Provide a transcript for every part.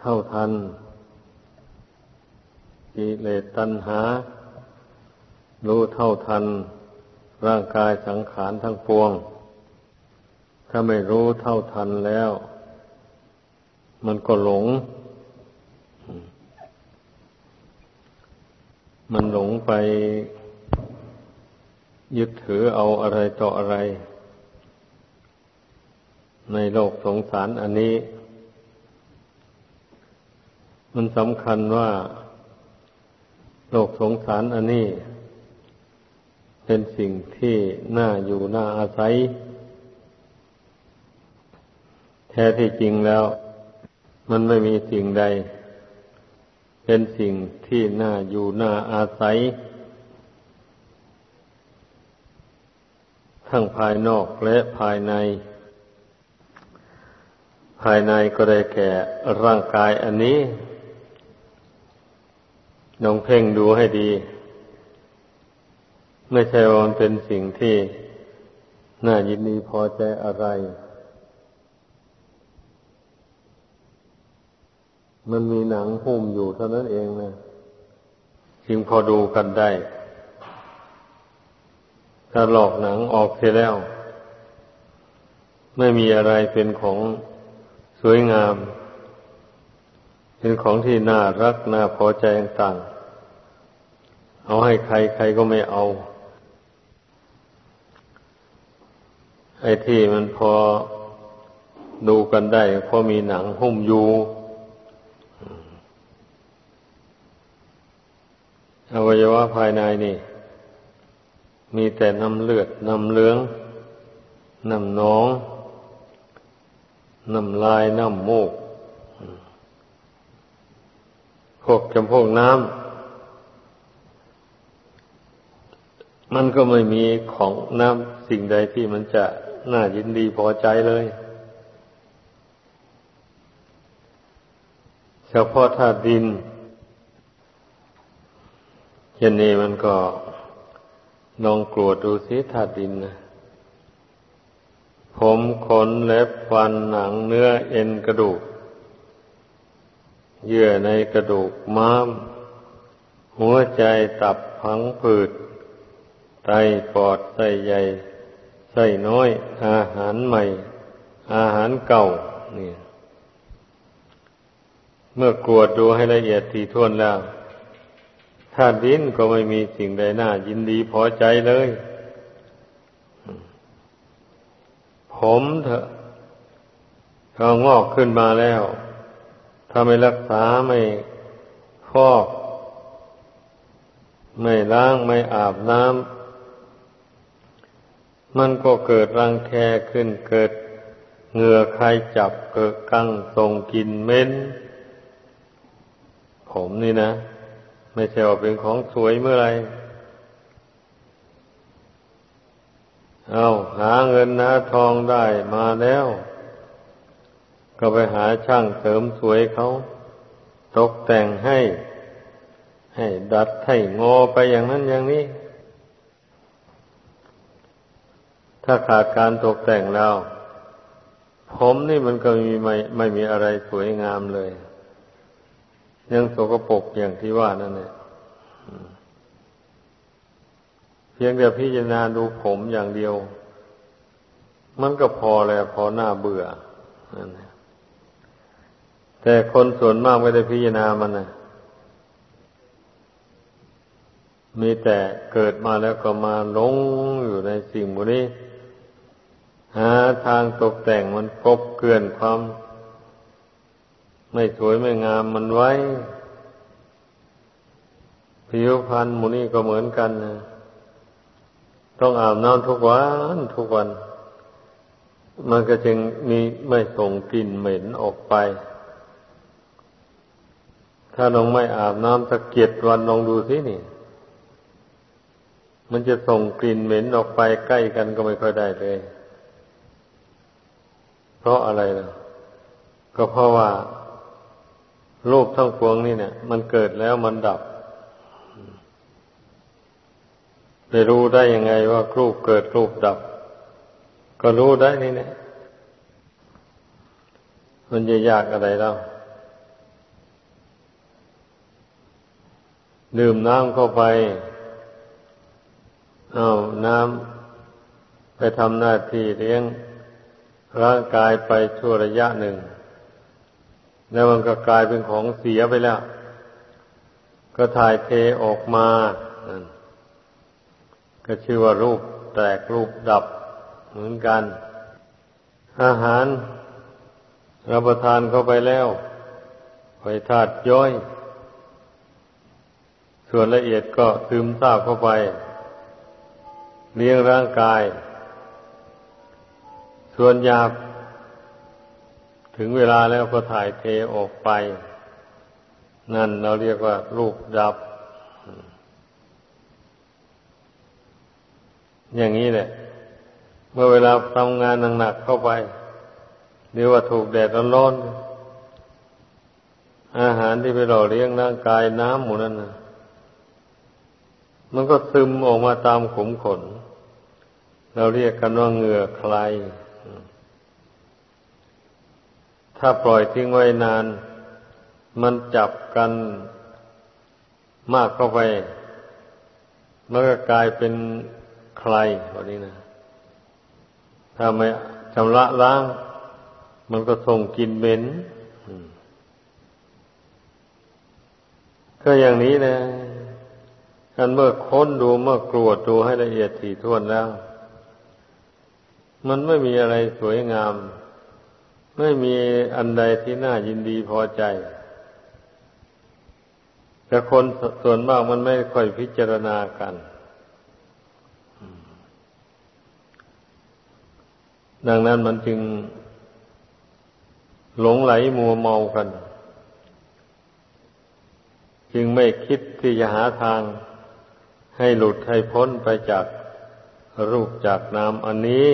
เท่าทันกิเลสตัณหา รู้เท่าทัน ร่างกายสังขารทั้งปวง ถ้าไม่รู้เท่าทันแล้ว มันก็หลง มันหลงไปยึดถือเอาอะไรต่ออะไร ในโลกสงสารอันนี้ มันสำคัญว่าโลกสงสารอันนี้ เป็นสิ่งที่น่าอยู่น่าอาศัย แท้ที่จริงแล้ว มันไม่มีสิ่งใด เป็นสิ่งที่น่าอยู่น่าอาศัย ทั้งภายนอกและภายใน ภายในก็ได้แก่ร่างกายอันนี้ ลองเพ่งดูให้ดี ไม่ใช่ว่ามันเป็นสิ่งที่น่ายินดีพอใจอะไร มันมีหนังหุ้มอยู่เท่านั้นเองนะจึงพอดูกันได้ ถ้าหลอกหนังออกเสียแล้ว ไม่มีอะไรเป็นของสวยงาม เป็นของที่น่ารักน่าพอใจต่างๆ เอาให้ใครใครก็ไม่เอา ไอ้ที่มันพอดูกันได้พราะมีหนังหุ้มอยู่อวัยวะภายในนี่ มีแต่น้ำเลือดน้ำเลืองน้ำหนองน้ำลายน้ำมูก พวกจำพวกน้ำมันก็ไม่มีของน้ำสิ่งใดที่มันจะน่ายินดีพอใจเลย เฉพาะธาตุดินเช่นนี้มันก็ลองกรวดดูสิธาตุดินนะผมขนเล็บฟันหนังเนื้อเอ็นกระดูก เยื่อในกระดูกม้าม หัวใจตับพังผืด ไตปอดไส้ใหญ่ไส้น้อย อาหารใหม่ อาหารเก่าเนี่ย เมื่อกวดดูให้ละเอียดทีท่วนแล้วธาตุดินก็ไม่มีสิ่งใดน่ายินดีพอใจเลย ผมเถอะก็งอกขึ้นมาแล้ว ถ้าไม่รักษาไม่ฟอก ไม่ล้างไม่อาบน้ำมันก็เกิดรังแคขึ้นเกิดเหงื่อใครจับเกิดกั้งทรงกินเม้น ผมนี่นะ ไม่ใช่ว่าเป็นของสวยเมื่อไรเอาหาเงินหาทองได้มาแล้ว ก็ไปหาช่างเสริมสวยเขาตกแต่งให้ ให้ดัดให้งอไปอย่างนั้นอย่างนี้ ถ้าขาดการตกแต่งแล้ว ผมนี่มันก็มีไม่ไม่มีอะไรสวยงามเลย ยังสกปรกอย่างที่ว่านั่นแหละเพียงแต่พิจารณาดูผมอย่างเดียว มันก็พอแล้วพอหน้าเบื่อนั่นแหละ แต่คนส่วนมากไม่ได้พิจารณามันนะมีแต่เกิดมาแล้วก็มาหลงอยู่ในสิ่งนี้ หาทางตกแต่งมันกบเกลื่อนความ ไม่สวยไม่งามมันไว้ ผิวพรรณมูนี่ก็เหมือนกันนะต้องอาบน้ำทุกวันทุกวัน มันก็จึงมีไม่ส่งกลิ่นเหม็นออกไป ถ้าลองไม่อาบน้ำสักเกียรวันลองดูสินี่ มันจะส่งกลิ่นเหม็นออกไปใกล้กันก็ไม่ค่อยได้เลย เพราะอะไรล่ะ ก็เพราะว่ารูปทั้งปวงนี่เนี่ย มันเกิดแล้วมันดับจะรู้ได้ยังไงว่ารูปเกิดรูปดับ ก็รู้ได้นี่เนี่ยมันจะยากอะไรแล้ว ดื่มน้ำเข้าไป เอาน้ำไปทำหน้าที่เลี้ยงร่างกายไปชั่วระยะหนึ่ง แล้วมันก็กลายเป็นของเสียไปแล้ว ก็ถ่ายเทออกมาก็ชื่อว่ารูปแตกรูปดับเหมือนกัน อาหารรับประทานเข้าไปแล้วไปธาตุย่อย ส่วนละเอียดก็ซึมซาบเข้าไปเลี้ยงร่างกาย ส่วนหยาบ ถึงเวลาแล้วก็ถ่ายเทออกไป นั่นเราเรียกว่ารูปดับ อย่างนี้แหละ เมื่อเวลาทำงานหนักๆเข้าไปหรือว่าถูกแดดร้อนๆอาหารที่ไปหล่อเลี้ยงร่างกายน้ำหมูนั่นนะ มันก็ซึมออกมาตามขมขน เราเรียกกันว่าเหงื่อใคร ถ้าปล่อยทิ้งไว้นาน มันจับกันมากเข้าไป มันก็กลายเป็นใครวันนี้นะ ถ้าไม่ชำระล้าง มันก็ส่งกินเหม็นก็อย่างนี้นะ อันเมื่อค้นดูเมื่อกรวดดูให้ละเอียดถี่ถ้วนแล้ว มันไม่มีอะไรสวยงาม ไม่มีอันใดที่น่ายินดีพอใจ แต่คนส่วนมากมันไม่ค่อยพิจารณากัน ดังนั้นมันจึงหลงไหลมัวเมากัน จึงไม่คิดที่จะหาทาง ให้หลุดให้พ้นไปจากรูปจากนามอันนี้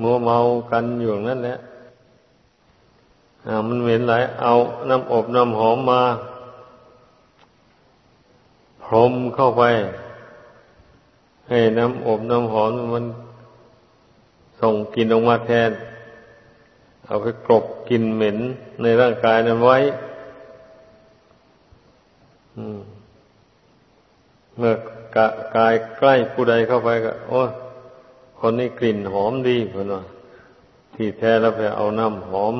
มัวเมากันอยู่นั่นแหละมันเหม็นไหลเอาน้ำอบน้ำหอมมา พรมเข้าไป ให้น้ำอบน้ำหอมมันส่งกลิ่นออกมาแทน เอาไปกลบกินเหม็นในร่างกายนั้นไว้ เมื่อกกายใกล้ผู้ใดเข้าไปก็ โอ้คนนี้กลิ่นหอมดีเพื่อนว่าที่แท้แล้วไปเอาน้ำหอม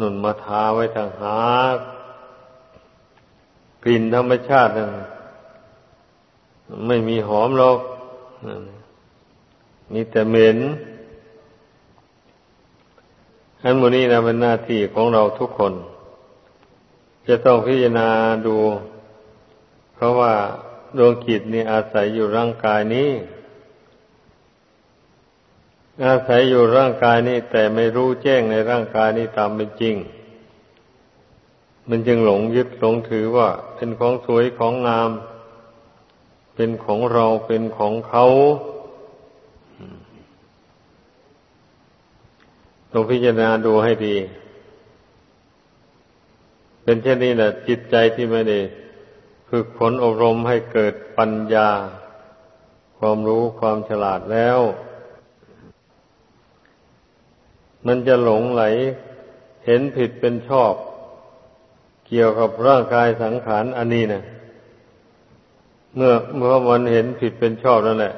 นุ่นมาทาไว้ทางหากกลิ่นธรรมชาตินั้นไม่มีหอมหรอกมีแต่เหม็นอันมูนี้นะเป็นหน้าที่ของเราทุกคน จะต้องพิจารณาดู เพราะว่า ดวงจิตนี่อาศัยอยู่ร่างกายนี้ อาศัยอยู่ร่างกายนี้แต่ไม่รู้แจ้งในร่างกายนี้ตามเป็นจริง มันจึงหลงยึดหลงถือว่า เป็นของสวยของงาม เป็นของเราเป็นของเขาลองพิจารณาดูให้ดี เป็นเช่นนี้แหละจิตใจที่ไม่ได้ ฝึกฝนอบรมให้เกิดปัญญา ความรู้ความฉลาดแล้ว มันจะหลงไหลเห็นผิดเป็นชอบ เกี่ยวกับร่างกายสังขารอันนี้นะเมื่อเมื่อมันเห็นผิดเป็นชอบนั่นแหละ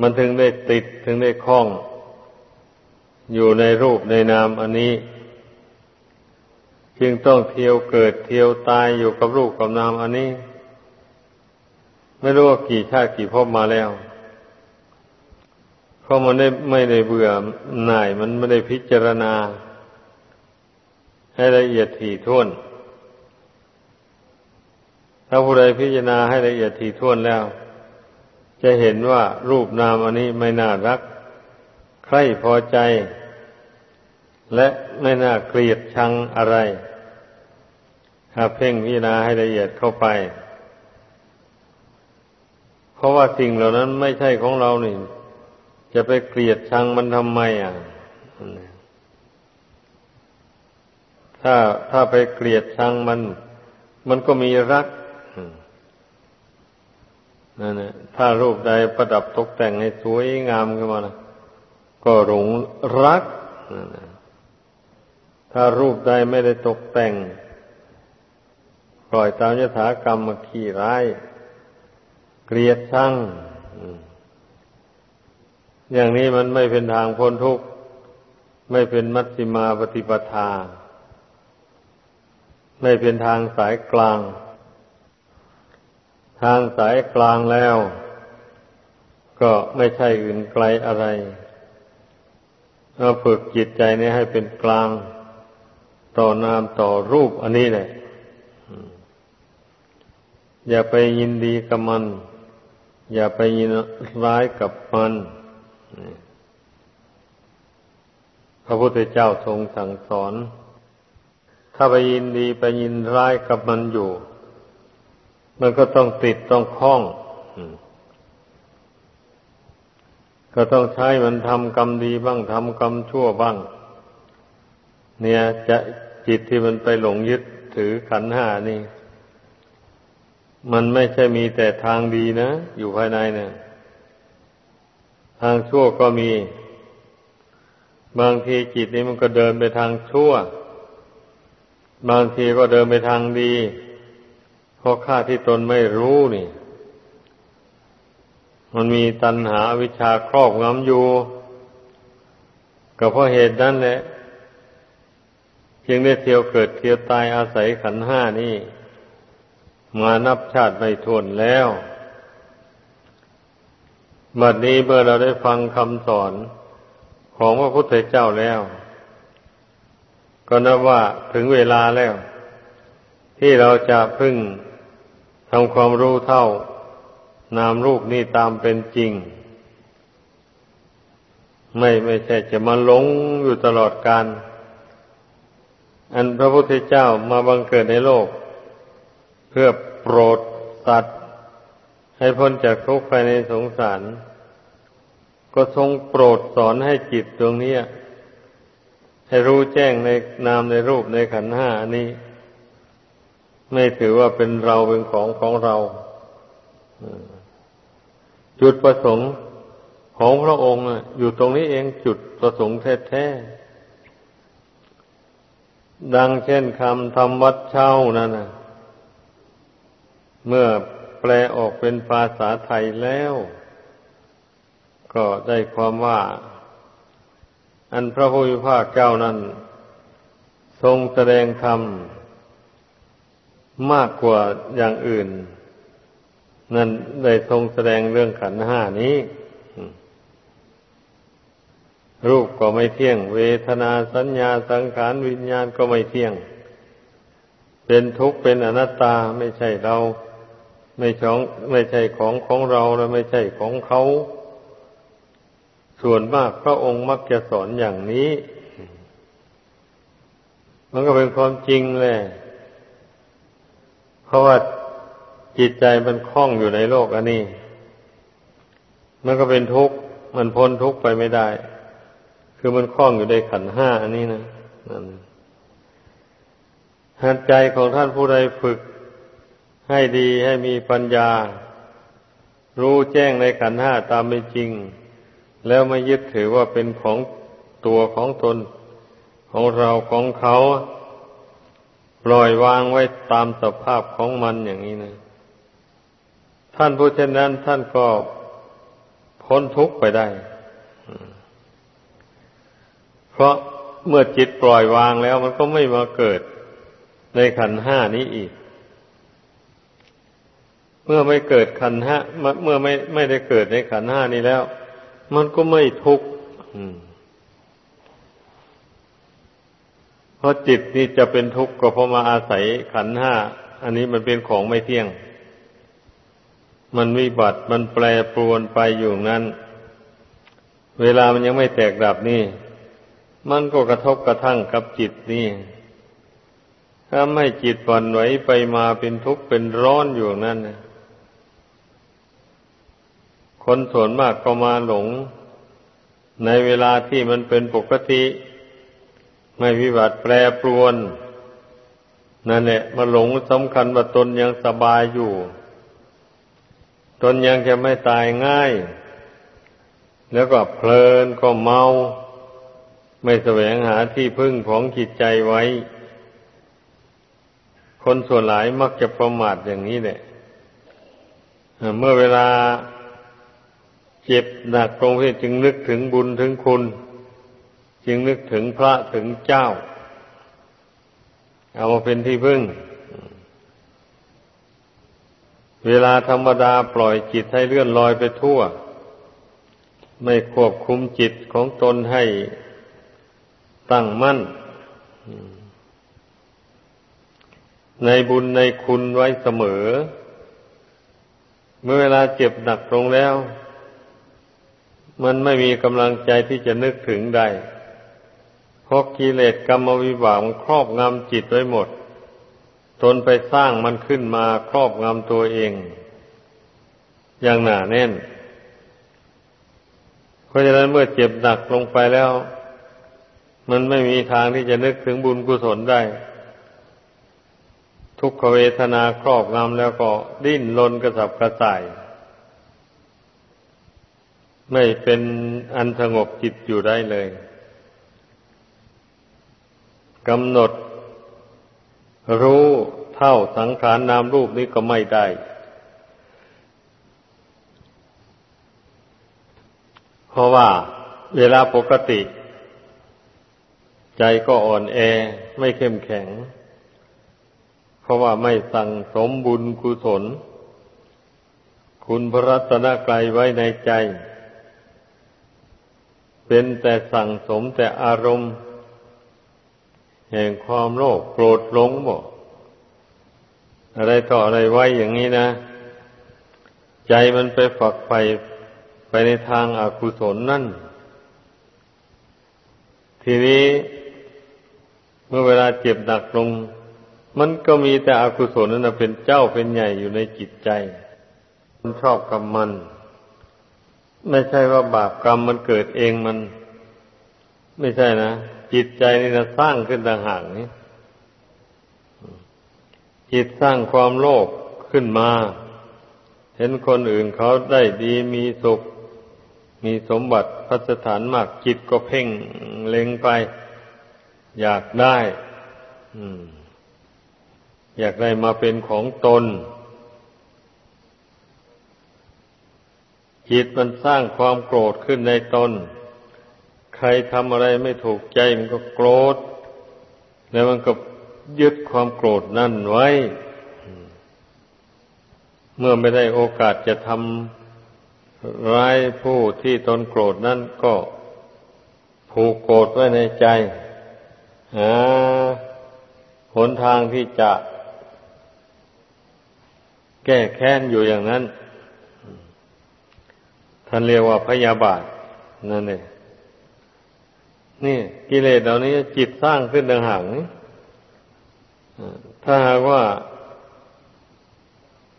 มันถึงได้ติดถึงได้คล้อง อยู่ในรูปในนามอันนี้ จึงต้องเที่ยวเกิดเที่ยวตายอยู่กับรูปกับนามอันนี้ ไม่รู้ว่ากี่ชาติกี่ภพมาแล้วเพราะมันได้ไม่ได้เบื่อหน่ายมันไม่ได้พิจารณา ให้ละเอียดถี่ถ้วน ถ้าผู้ใดพิจารณาให้ละเอียดถี่ถ้วนแล้ว จะเห็นว่ารูปนามอันนี้ไม่น่ารัก ใครพอใจ และไม่น่าเกลียดชังอะไร ถ้าเพ่งพิจารณาให้ละเอียดเข้าไป เพราะว่าสิ่งเหล่านั้นไม่ใช่ของเรานี่ จะไปเกลียดชังมันทำไมอะ ถ้าถ้าไปเกลียดชังมัน มันก็มีรักนั่นแหละถ้ารูปใดประดับตกแต่งให้สวยงามขึ้นมานะก็หลงรักนั่นแหละ ถ้ารูปใดไม่ได้ตกแต่ง ปล่อยตามยถากรรมมาขี้ร้าย เกลียดชังอย่างนี้มันไม่เป็นทางพ้นทุกข์ ไม่เป็นมัชฌิมาปฏิปทา ไม่เป็นทางสายกลาง ทางสายกลางแล้ว ก็ไม่ใช่อื่นไกลอะไรเราฝึกจิตใจนี้ให้เป็นกลาง ต่อนามต่อรูปอันนี้แหละ อย่าไปยินดีกับมัน อย่าไปยินร้ายกับมันพระพุทธเจ้าทรงสั่งสอน ถ้าไปยินดีไปยินร้ายกับมันอยู่ มันก็ต้องติดต้องคล้องก็ต้องใช้มันทำกรรมดีบ้างทำกรรมชั่วบ้าง เนี่ยจะ จิตที่มันไปหลงยึดถือขันห้านี่ มันไม่ใช่มีแต่ทางดีนะ อยู่ภายในเนี่ยทางชั่วก็มี บางทีจิตนี้มันก็เดินไปทางชั่ว บางทีก็เดินไปทางดี เพราะข้าที่ตนไม่รู้นี่ มันมีตัณหาวิชาครอบงำอยู่ก็เพราะเหตุนั้นแหละ จึงได้เที่ยวเกิดเที่ยวตายอาศัยขันห้านี่ มานับชาติไม่ทวนแล้ว บัดนี้เมื่อเราได้ฟังคำสอนของพระพุทธเจ้าแล้ว ก็นับว่าถึงเวลาแล้ว ที่เราจะพึ่งทำความรู้เท่านามรูปนี้ตามเป็นจริง ไม่ไม่ใช่จะมาหลงอยู่ตลอดกาล อันพระพุทธเจ้ามาบังเกิดในโลก เพื่อโปรดสัตว์ให้พ้นจากทุกข์ภายในสงสาร ก็ทรงโปรดสอนให้จิตตรงนี้ให้รู้แจ้งในนามในรูปในขันห้านี้ ไม่ถือว่าเป็นเราเป็นของของเรา จุดประสงค์ของพระองค์อยู่ตรงนี้เองจุดประสงค์แท้ๆ ดังเช่นคำทำวัดเช่านั่นนะเมื่อแปลออกเป็นภาษาไทยแล้ว ก็ได้ความว่า อันพระพุทธภาคเจ้านั้น ทรงแสดงธรรมมากกว่าอย่างอื่น นั่นได้ทรงแสดงเรื่องขันห้านี้ รูปก็ไม่เที่ยง เวทนาสัญญาสังขารวิญญาณก็ไม่เที่ยง เป็นทุกข์เป็นอนัตตาไม่ใช่เรา ไม่ช่องไม่ใช่ของของเราและไม่ใช่ของเขา ส่วนมากพระองค์มักจะสอนอย่างนี้ มันก็เป็นความจริงแหละเพราะว่าจิตใจมันคล้องอยู่ในโลกอันนี้ มันก็เป็นทุกข์มันพ้นทุกข์ไปไม่ได้ คือมันคล้องอยู่ในขันห้าอันนี้นะนั่นหัดใจของท่านผู้ใดฝึกให้ดีให้มีปัญญา รู้แจ้งในขันห้าตามเป็นจริง แล้วไม่ยึดถือว่าเป็นของตัวของตนของเราของเขาปล่อยวางไว้ตามสภาพของมันอย่างนี้นะท่านผู้เช่นนั้นท่านก็พ้นทุกข์ไปได้ เพราะเมื่อจิตปล่อยวางแล้ว มันก็ไม่มาเกิดในขันห้านี้อีก เมื่อไม่เกิดขันห้าเมื่อไม่ไม่ได้เกิดในขันห้านี้แล้ว มันก็ไม่ทุกข์เพราะจิตนี่จะเป็นทุกข์ก็เพราะมาอาศัยขันห้า อันนี้มันเป็นของไม่เที่ยง มันวิบัติมันแปรปรวนไปอยู่นั้น เวลามันยังไม่แตกดับนี่ มันก็กระทบกระทั่งกับจิตนี่ถ้าไม่จิตวันไหวไปมาเป็นทุกข์เป็นร้อนอยู่นั่นคนส่วนมากก็มาหลง ในเวลาที่มันเป็นปกติ ไม่วิบัติแปรปรวน นั่นแหละมาหลงสำคัญว่าตนยังสบายอยู่ ตนยังจะไม่ตายง่าย แล้วก็เพลินก็เมา ไม่แสวงหาที่พึ่งของจิตใจไว้ คนส่วนหลายมักจะประมาทอย่างนี้แหละเมื่อเวลาเจ็บหนักตรงที่จึงนึกถึงบุญถึงคุณ จึงนึกถึงพระถึงเจ้า เอามาเป็นที่พึ่ง เวลาธรรมดาปล่อยจิตให้เลื่อนลอยไปทั่ว ไม่ควบคุมจิตของตนให้ ตั้งมั่น ในบุญในคุณไว้เสมอ เมื่อเวลาเจ็บหนักลงแล้ว มันไม่มีกำลังใจที่จะนึกถึงได้ เพราะกิเลสกรรมวิบากมันครอบงำจิตไว้หมดตนไปสร้างมันขึ้นมาครอบงำตัวเอง อย่างหนาแน่น เพราะฉะนั้นเมื่อเจ็บหนักลงไปแล้ว มันไม่มีทางที่จะนึกถึงบุญกุศลได้ ทุกขเวทนาครอบงำแล้วก็ดิ้นรนกระสับกระส่าย ไม่เป็นอันสงบจิตอยู่ได้เลยกำหนด รู้เท่าสังขารนามรูปนี้ก็ไม่ได้ เพราะว่าเวลาปกติ ใจก็อ่อนแอไม่เข้มแข็ง เพราะว่าไม่สั่งสมบุญกุศล คุณพระรัตนกรัยไว้ในใจ เป็นแต่สั่งสมแต่อารมณ์ แห่งความโลภโกรธหลงบ่อะไรต่ออะไรไว้อย่างนี้นะ ใจมันไปฝักใฝ่ไปในทางอากุศลนั่น ทีนี้ เมื่อเวลาเจ็บหนักลง มันก็มีแต่อกุศลนั่นเป็นเจ้าเป็นใหญ่อยู่ในจิตใจ มันชอบกับมัน ไม่ใช่ว่าบาปกรรมมันเกิดเองมัน ไม่ใช่นะ จิตใจนี่นะสร้างขึ้นต่างหากนี่จิตสร้างความโลภขึ้นมา เห็นคนอื่นเขาได้ดีมีสุข มีสมบัติพัสถานมากจิตก็เพ่งเล็งไป อยากได้อยากได้มาเป็นของตน จิตมันสร้างความโกรธขึ้นในตน ใครทำอะไรไม่ถูกใจมันก็โกรธ แล้วมันก็ยึดความโกรธนั่นไว้ เมื่อไม่ได้โอกาสจะทำร้ายผู้ที่ตนโกรธนั่นก็ผูกโกรธไว้ในใจ หาหนทางที่จะแก้แค้นอยู่อย่างนั้น ท่านเรียกว่าพยาบาทนั่นเองนี่ กิเลสเหล่านี้จิตสร้างขึ้นต่างหากนี่ถ้าหากว่า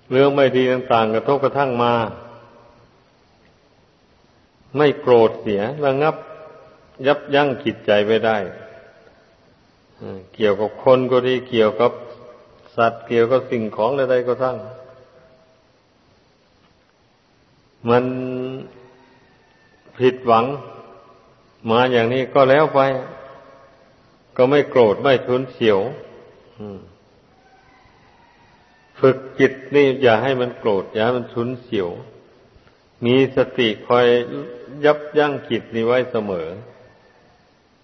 เรื่องไม่ดีต่างๆกระทบกระทั่งมา ไม่โกรธเสียระงับ ยับยั้งจิตใจไว้ได้ เกี่ยวกับคนก็ดีเกี่ยวกับสัตว์เกี่ยวกับสิ่งของอะไรก็ทั้งมันผิดหวัง มาอย่างนี้ก็แล้วไป ก็ไม่โกรธไม่ทุนเสียวฝึกจิตนี่อย่าให้มันโกรธอย่าให้มันทุนเสียว มีสติคอยยับยั้งจิตนี้ไว้เสมอ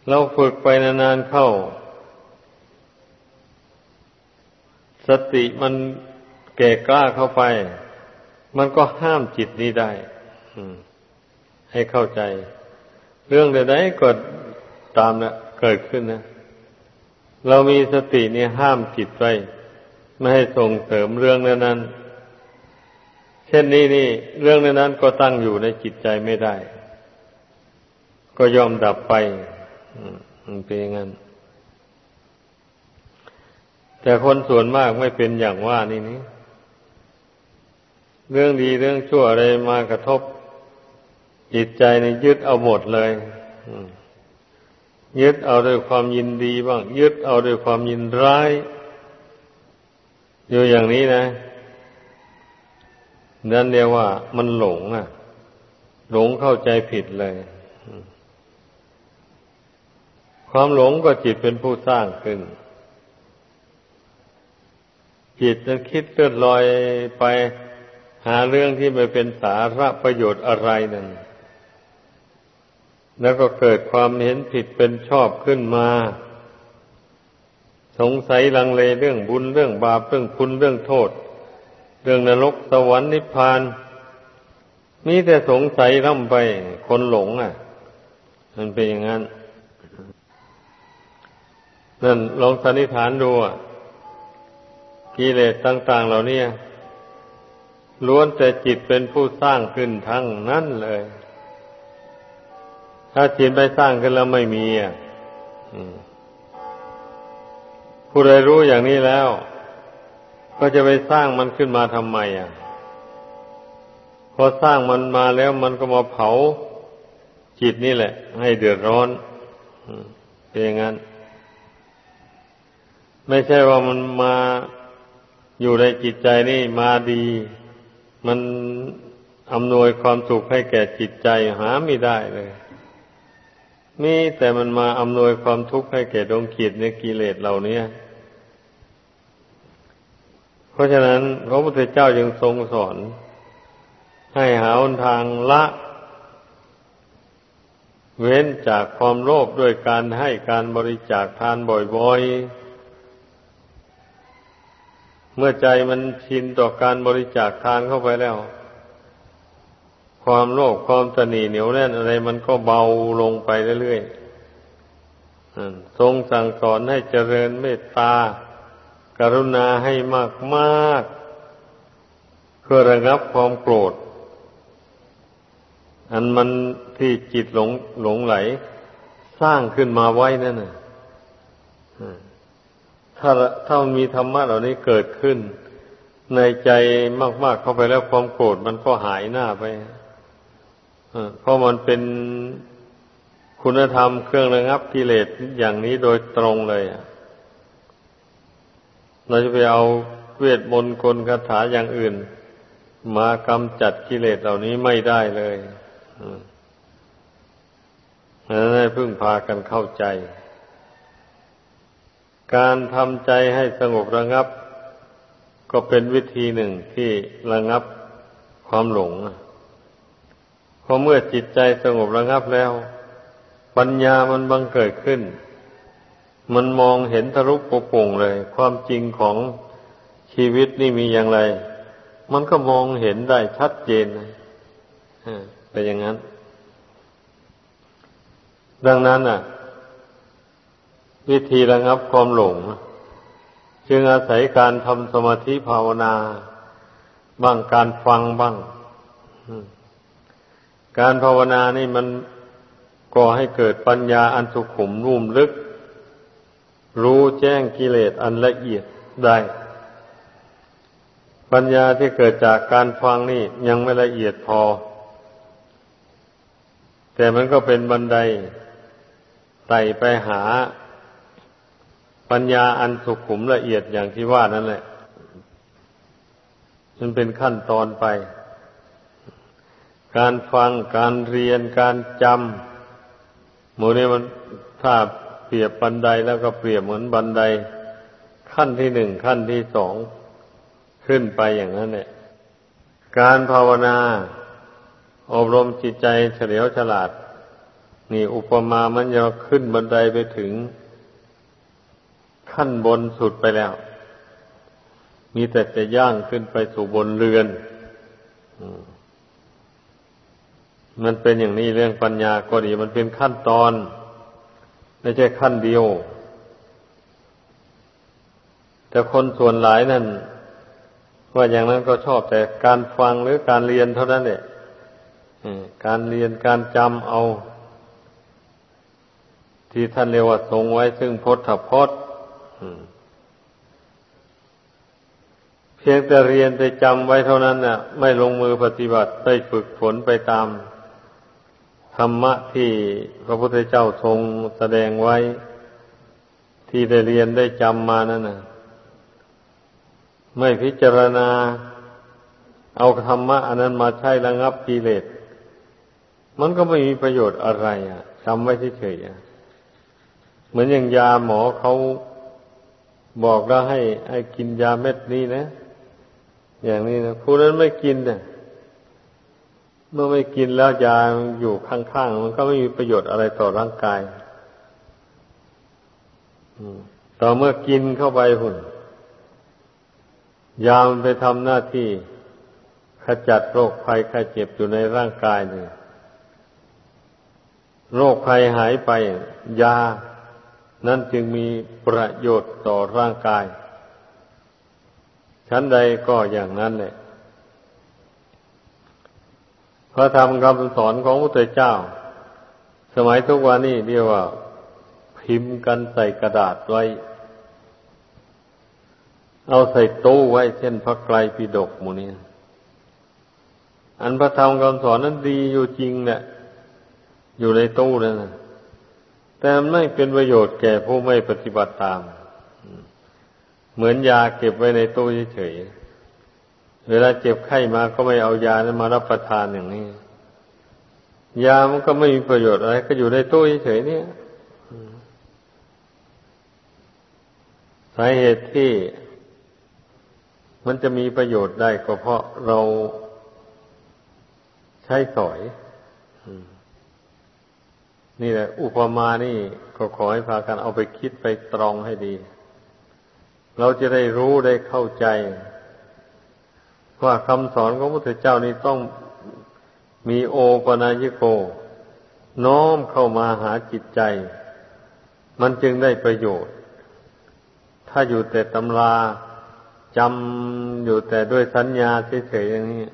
เราฝึกไปนานๆเข้า สติมันแก่กล้าเข้าไป มันก็ห้ามจิตนี้ได้ให้เข้าใจ เรื่องใดๆก็ตามนะเกิดขึ้นนะเรามีสตินี่ห้ามจิตไว้ไม่ให้ส่งเสริมเรื่องนั้นเช่นนี้นี่ เรื่องนั้นก็ตั้งอยู่ในจิตใจไม่ได้ ก็ยอมดับไปเป็นอย่างนั้น แต่คนส่วนมากไม่เป็นอย่างว่านี่นี่เรื่องดีเรื่องชั่วอะไรมากระทบ จิตใจในยึดเอาหมดเลยยึดเอาด้วยความยินดีบ้าง ยึดเอาด้วยความยินร้าย อยู่อย่างนี้นะนั่นเรียกว่ามันหลงอะ หลงเข้าใจผิดเลย ความหลงก็จิตเป็นผู้สร้างขึ้น จิตนั้นคิดเลื่อนลอยไปหาเรื่องที่ไม่เป็นสาระประโยชน์อะไรนั่น แล้วก็เกิดความเห็นผิดเป็นชอบขึ้นมา สงสัยลังเลเรื่องบุญเรื่องบาปเรื่องคุณเรื่องโทษ เรื่องนรกสวรรค์นิพพานมีแต่สงสัยร่ำไปคนหลงอะ มันเป็นอย่างนั้น นั่นลองสันนิษฐานดูอะ กิเลสต่าง ๆ เหล่านี้ล้วนแต่จิตเป็นผู้สร้างขึ้นทั้งนั้นเลย ถ้าจิตไปสร้างขึ้นแล้วไม่มีอะผู้ใดรู้อย่างนี้แล้ว ก็จะไปสร้างมันขึ้นมาทำไมอะพอสร้างมันมาแล้วมันก็มาเผาจิตนี่แหละ ให้เดือดร้อนเป็นอย่างนั้น ไม่ใช่ว่ามันมา อยู่ในจิตใจนี่มาดี มันอำนวยความสุขให้แก่จิตใจหาไม่ได้เลยมีแต่มันมาอำนวยความทุกข์ให้แก่ดวงกิจในกิเลสเหล่านี้เพราะฉะนั้นพระพุทธเจ้ายังทรงสอน ให้หาหนทางละ เว้นจากความโลภด้วยการให้การบริจาคทานบ่อยๆ เมื่อใจมันชินต่อการบริจาคทานเข้าไปแล้ว ความโลภความตนีเหนียวแน่นอะไรมันก็เบาลงไปเรื่อยๆทรงสั่งสอนให้เจริญเมตตา กรุณาให้มากมากเพื่อระงับความโกรธ อันมันที่จิตหลงหลงไหล สร้างขึ้นมาไว้นั่นน่ะ ถ้าถ้ามันมีธรรมะเหล่านี้เกิดขึ้น ในใจมากๆเข้าไปแล้วความโกรธมันก็หายหน้าไปเพราะมันเป็นคุณธรรมเครื่องระงับกิเลสอย่างนี้โดยตรงเลยเราจะไปเอาเวทมนต์กลคาถาอย่างอื่น มากำจัดกิเลสเหล่านี้ไม่ได้เลยนั้นให้พึ่งพากันเข้าใจ การทำใจให้สงบระงับ ก็เป็นวิธีหนึ่งที่ระงับความหลงพอเมื่อจิตใจสงบระงับแล้ว ปัญญามันบังเกิดขึ้น มันมองเห็นทะลุปโป่งเลย ความจริงของชีวิตนี่มีอย่างไร มันก็มองเห็นได้ชัดเจนเป็นอย่างนั้น ดังนั้นอะ วิธีระงับความหลง จึงอาศัยการทำสมาธิภาวนา บ้างการฟังบ้าง การภาวนานี่มันก่อให้เกิดปัญญาอันสุขุมนุ่มลึก รู้แจ้งกิเลสอันละเอียดได้ ปัญญาที่เกิดจากการฟังนี่ยังไม่ละเอียดพอ แต่มันก็เป็นบันไดไต่ไปหา ปัญญาอันสุขุมละเอียดอย่างที่ว่านั่นแหละ มันเป็นขั้นตอนไป การฟังการเรียนการจำหมูนี้มันถ้าเปรียบบันไดแล้วก็เปรียบเหมือนบันได ขั้นที่หนึ่งขั้นที่สองขึ้นไปอย่างนั้นเนี่ยการภาวนา อบรมจิตใจเฉลียวฉลาด นี่อุปมามันจะขึ้นบันไดไปถึง ขั้นบนสุดไปแล้ว มีแต่จะย่างขึ้นไปสู่บนเรือนมันเป็นอย่างนี้เรื่องปัญญาก็ดี มันเป็นขั้นตอนไม่ใช่ขั้นเดียว แต่คนส่วนหลายนั่นว่าอย่างนั้นก็ชอบแต่การฟังหรือการเรียนเท่านั้นเนี่ยการเรียนการจำเอา ที่ท่านเรียกว่าทรงไว้ซึ่งพจน์พจน์ เพียงแต่เรียนไปจำไว้เท่านั้นน่ะ ไม่ลงมือปฏิบัติไปฝึกฝนไปตามธรรมะที่พระพุทธเจ้าทรงแสดงไว้ ที่ได้เรียนได้จำมานั่นน่ะไม่พิจารณา เอาธรรมะอันนั้นมาใช้ระงับกิเลสมันก็ไม่มีประโยชน์อะไร อะจำไว้เฉยๆเหมือนอย่างยาหมอเขา บอกแล้วให้ให้กินยาเม็ดนี้นะ อย่างนี้นะผู้นั้นไม่กินเนี่ยเมื่อไม่กินแล้วยาอยู่ข้างๆมันก็ไม่มีประโยชน์อะไรต่อร่างกายต่อเมื่อกินเข้าไปหุ่น ยามไปทำหน้าที่ขจัดโรคภัยไข้เจ็บอยู่ในร่างกายนี่โรคภัยหายไป ยา นั้นจึงมีประโยชน์ต่อร่างกาย ชั้นใดก็อย่างนั้นแหละพระธรรมคำสอนของพระพุทธเจ้า สมัยทุกวันนี้เรียกว่า พิมพ์กันใส่กระดาษไว้ เอาใส่ตู้ไว้เช่นพระไกรปิฎกหมูนี้อันพระธรรมคำสอนนั้นดีอยู่จริงเนี่ยอยู่ในตู้นั่นนะ แต่ไม่เป็นประโยชน์แก่ผู้ไม่ปฏิบัติตาม เหมือนยาเก็บไว้ในตู้เฉยเวลาเจ็บไข้มาก็ไม่เอายานั้นมารับประทานอย่างนี้ ยามันก็ไม่มีประโยชน์อะไร ก็อยู่ในตู้เฉยเนี่ยสาเหตุที่มันจะมีประโยชน์ได้ก็เพราะเราใช้สอย นี่แหละ อุปมานี่ก็ขอให้พากันเอาไปคิดไปตรองให้ดี เราจะได้รู้ได้เข้าใจ ว่าคำสอนของพระพุทธเจ้านี้ต้องมีโอปนายโก น้อมเข้ามาหาจิตใจ มันจึงได้ประโยชน์ ถ้าอยู่แต่ตำราจำอยู่แต่ด้วยสัญญาเฉยๆอย่างนี้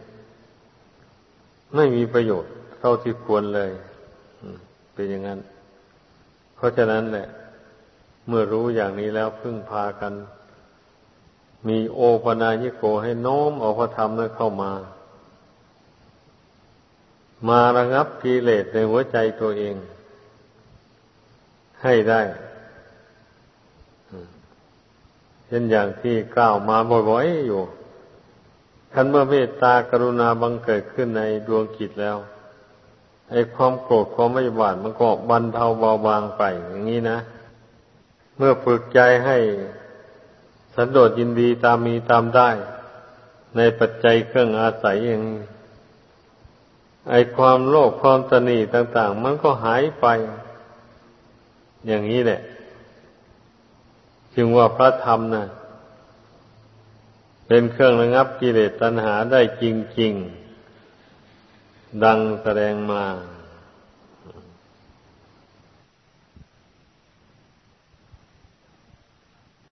ไม่มีประโยชน์เท่าที่ควรเลย เป็นอย่างนั้น เพราะฉะนั้นแหละเมื่อรู้อย่างนี้แล้วพึ่งพากัน มีโอปนายิโกให้น้อมเอาพระธรรมนั้นเข้ามา มาระงับกิเลสในหัวใจตัวเอง ให้ได้เช่นอย่างที่กล่าวมาบ่อยๆอยู่คันเมื่อเมตตากรุณาบังเกิดขึ้นในดวงจิตแล้ว ไอ้ความโกรธความไม่หวานมันก็บรรเทาเบาบางไปอย่างนี้นะ เมื่อฝึกใจให้สันโดษยินดีตามมีตามได้ ในปัจจัยเครื่องอาศัยอย่างนี้ไอ้ความโลภความตนีต่าง ๆ มันก็หายไป อย่างนี้แหละ จึงว่าพระธรรมนะเป็นเครื่องระงับกิเลสตัณหาได้จริง ๆ ดังแสดงมา